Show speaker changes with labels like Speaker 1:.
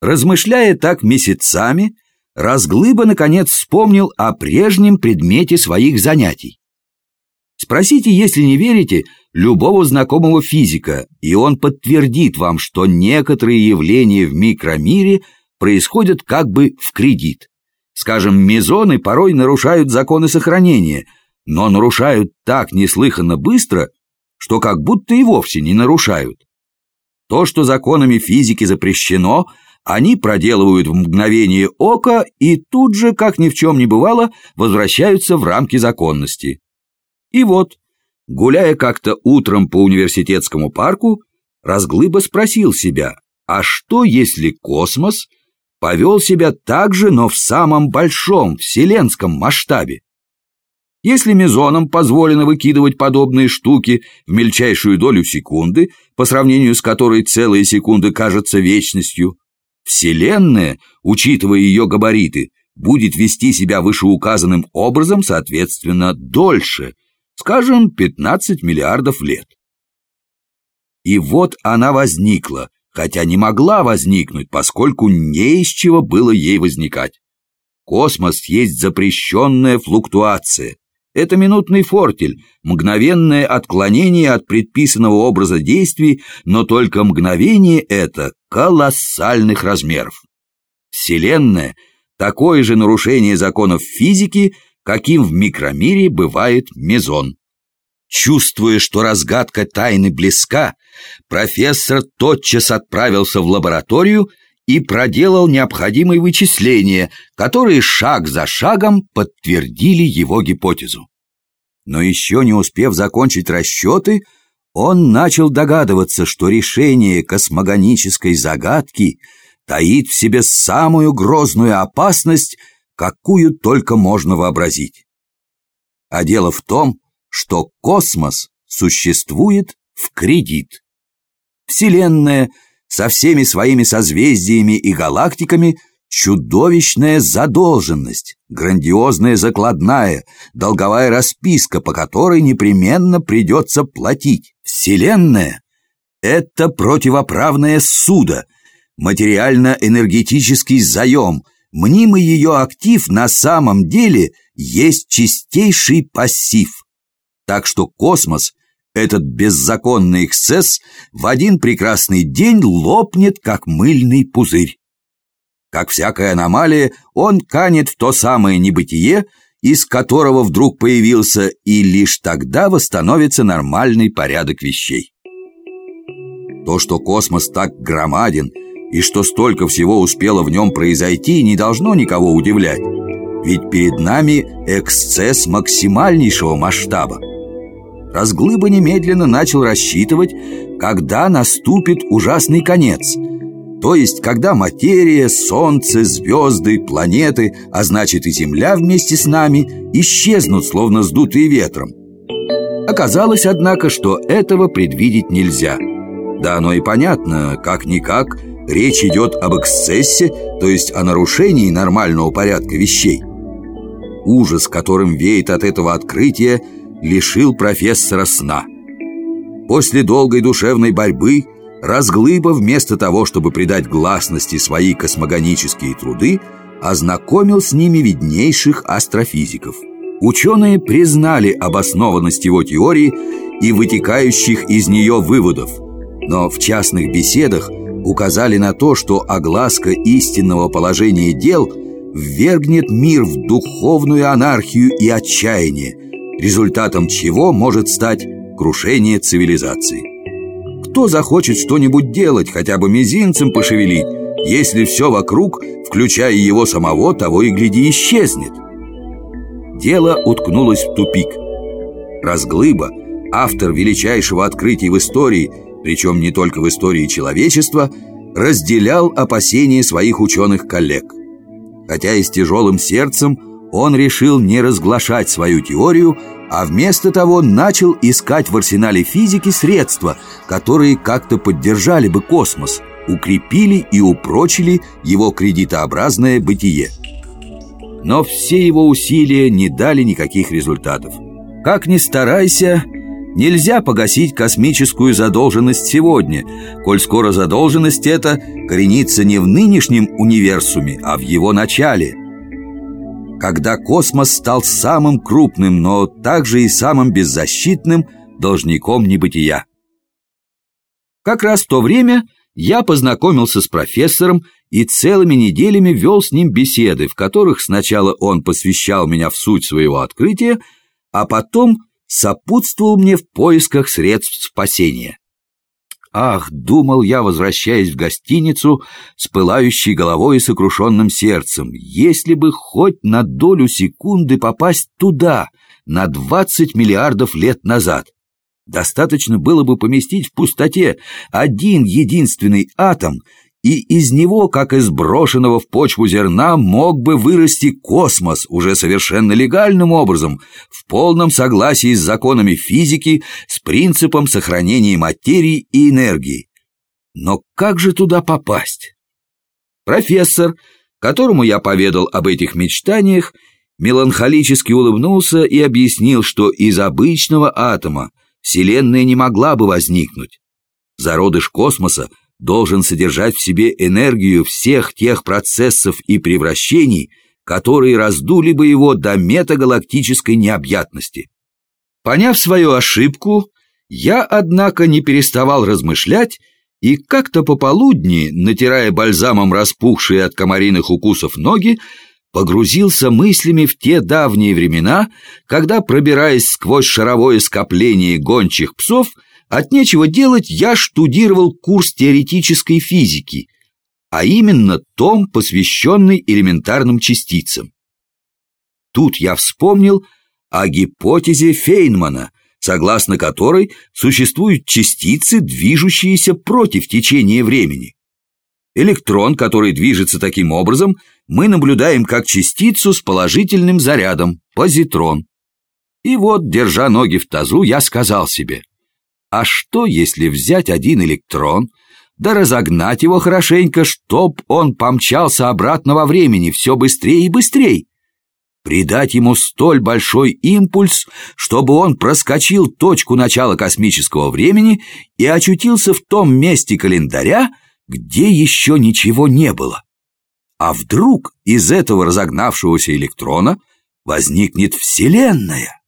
Speaker 1: Размышляя так месяцами, Разглыба, наконец, вспомнил о прежнем предмете своих занятий. Спросите, если не верите, любого знакомого физика, и он подтвердит вам, что некоторые явления в микромире происходят как бы в кредит. Скажем, мезоны порой нарушают законы сохранения, но нарушают так неслыханно быстро, что как будто и вовсе не нарушают. То, что законами физики запрещено – они проделывают в мгновение ока и тут же, как ни в чем не бывало, возвращаются в рамки законности. И вот, гуляя как-то утром по университетскому парку, Разглыба спросил себя, а что если космос повел себя так же, но в самом большом вселенском масштабе? Если мезонам позволено выкидывать подобные штуки в мельчайшую долю секунды, по сравнению с которой целые секунды кажутся вечностью, Вселенная, учитывая ее габариты, будет вести себя вышеуказанным образом, соответственно, дольше, скажем, 15 миллиардов лет. И вот она возникла, хотя не могла возникнуть, поскольку не из чего было ей возникать. Космос есть запрещенная флуктуация, это минутный фортель, мгновенное отклонение от предписанного образа действий, но только мгновение это колоссальных размеров. Вселенная – такое же нарушение законов физики, каким в микромире бывает мезон. Чувствуя, что разгадка тайны близка, профессор тотчас отправился в лабораторию и проделал необходимые вычисления, которые шаг за шагом подтвердили его гипотезу. Но еще не успев закончить расчеты, он начал догадываться, что решение космогонической загадки таит в себе самую грозную опасность, какую только можно вообразить. А дело в том, что космос существует в кредит. Вселенная — со всеми своими созвездиями и галактиками чудовищная задолженность, грандиозная закладная, долговая расписка, по которой непременно придется платить. Вселенная — это противоправное судо, материально-энергетический заем, мнимый ее актив на самом деле есть чистейший пассив. Так что космос этот беззаконный эксцесс в один прекрасный день лопнет, как мыльный пузырь. Как всякая аномалия, он канет в то самое небытие, из которого вдруг появился, и лишь тогда восстановится нормальный порядок вещей. То, что космос так громаден, и что столько всего успело в нем произойти, не должно никого удивлять. Ведь перед нами эксцесс максимальнейшего масштаба. Разглыба немедленно начал рассчитывать, когда наступит ужасный конец. То есть, когда материя, солнце, звезды, планеты, а значит и Земля вместе с нами, исчезнут, словно сдутые ветром. Оказалось, однако, что этого предвидеть нельзя. Да оно и понятно, как-никак, речь идет об эксцессе, то есть о нарушении нормального порядка вещей. Ужас, которым веет от этого открытия – лишил профессора сна. После долгой душевной борьбы Разглыба вместо того, чтобы придать гласности свои космогонические труды, ознакомил с ними виднейших астрофизиков. Ученые признали обоснованность его теории и вытекающих из нее выводов, но в частных беседах указали на то, что огласка истинного положения дел ввергнет мир в духовную анархию и отчаяние – результатом чего может стать крушение цивилизации. Кто захочет что-нибудь делать, хотя бы мизинцем пошевелить, если все вокруг, включая его самого, того и гляди исчезнет? Дело уткнулось в тупик. Разглыба, автор величайшего открытия в истории, причем не только в истории человечества, разделял опасения своих ученых коллег. Хотя и с тяжелым сердцем он решил не разглашать свою теорию, а вместо того начал искать в арсенале физики средства, которые как-то поддержали бы космос, укрепили и упрочили его кредитообразное бытие. Но все его усилия не дали никаких результатов. Как ни старайся, Нельзя погасить космическую задолженность сегодня, коль скоро задолженность эта коренится не в нынешнем универсуме, а в его начале. Когда космос стал самым крупным, но также и самым беззащитным должником небытия. Как раз в то время я познакомился с профессором и целыми неделями вел с ним беседы, в которых сначала он посвящал меня в суть своего открытия, а потом сопутствовал мне в поисках средств спасения. Ах, думал я, возвращаясь в гостиницу с пылающей головой и сокрушенным сердцем, если бы хоть на долю секунды попасть туда, на двадцать миллиардов лет назад. Достаточно было бы поместить в пустоте один единственный атом и из него, как из брошенного в почву зерна, мог бы вырасти космос уже совершенно легальным образом, в полном согласии с законами физики, с принципом сохранения материи и энергии. Но как же туда попасть? Профессор, которому я поведал об этих мечтаниях, меланхолически улыбнулся и объяснил, что из обычного атома Вселенная не могла бы возникнуть. Зародыш космоса – должен содержать в себе энергию всех тех процессов и превращений, которые раздули бы его до метагалактической необъятности. Поняв свою ошибку, я, однако, не переставал размышлять и как-то пополудни, натирая бальзамом распухшие от комариных укусов ноги, погрузился мыслями в те давние времена, когда, пробираясь сквозь шаровое скопление гончих псов, от нечего делать я штудировал курс теоретической физики, а именно том, посвященный элементарным частицам. Тут я вспомнил о гипотезе Фейнмана, согласно которой существуют частицы, движущиеся против течения времени. Электрон, который движется таким образом, мы наблюдаем как частицу с положительным зарядом, позитрон. И вот, держа ноги в тазу, я сказал себе, а что, если взять один электрон, да разогнать его хорошенько, чтоб он помчался обратно во времени все быстрее и быстрее? Придать ему столь большой импульс, чтобы он проскочил точку начала космического времени и очутился в том месте календаря, где еще ничего не было. А вдруг из этого разогнавшегося электрона возникнет Вселенная?